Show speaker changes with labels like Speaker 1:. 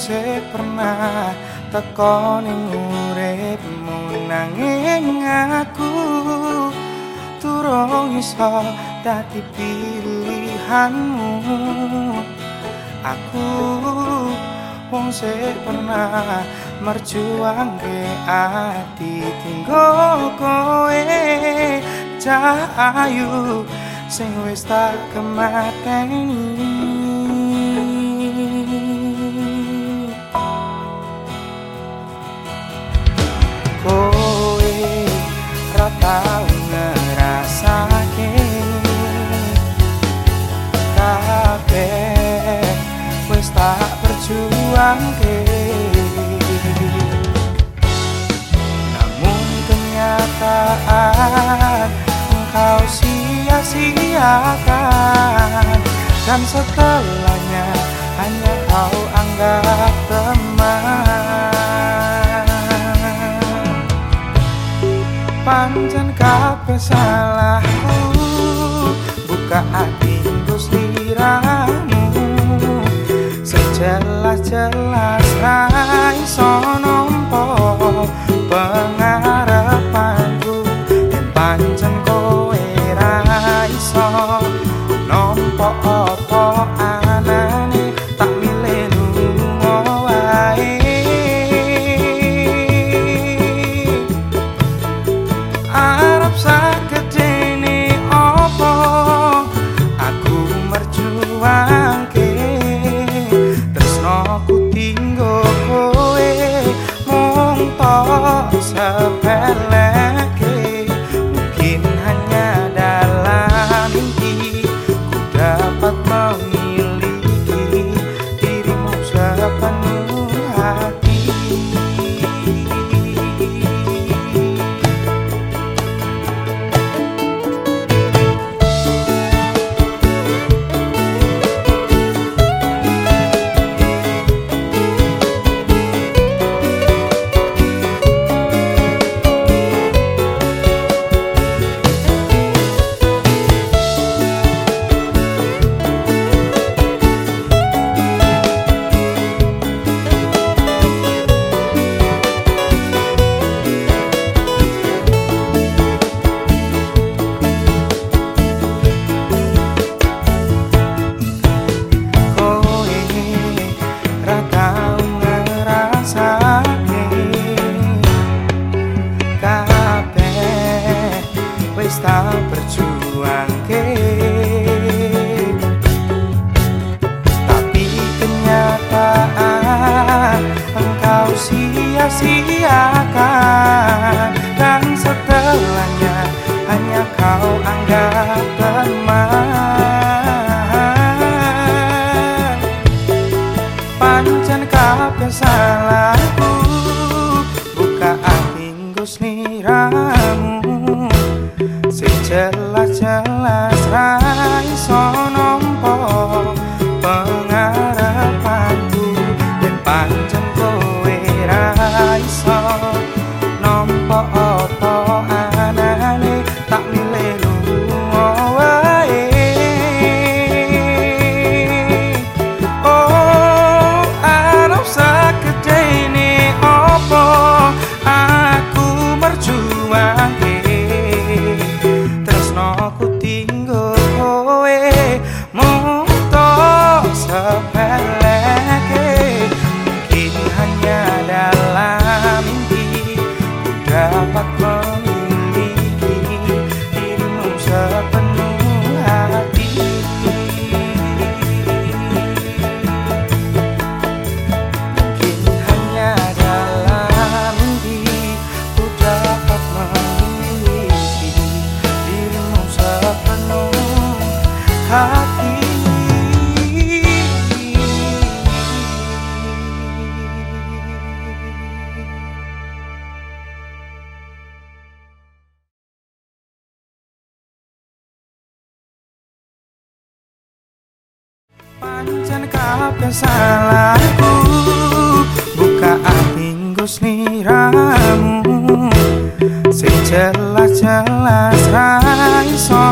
Speaker 1: sing pernah teko ning uripmu nanging aku turung iso dadi pilihanmu. Aku wong sing pernah merjuang ke ati tinggo kowe cahayu sing wis tak kemateni namun kenyataan engkau sia-siakan dan setelahnya hanya kau anggap teman. Pancen kabeh salahku buka hati land. Tapi kenyataan engkau sia-siakan. Dan setelahnya hanya kau anggap teman pancen kabeh salahku terra pancen kabeh salahku. Buka ati sliramu. Sing jelas-jelas ra iso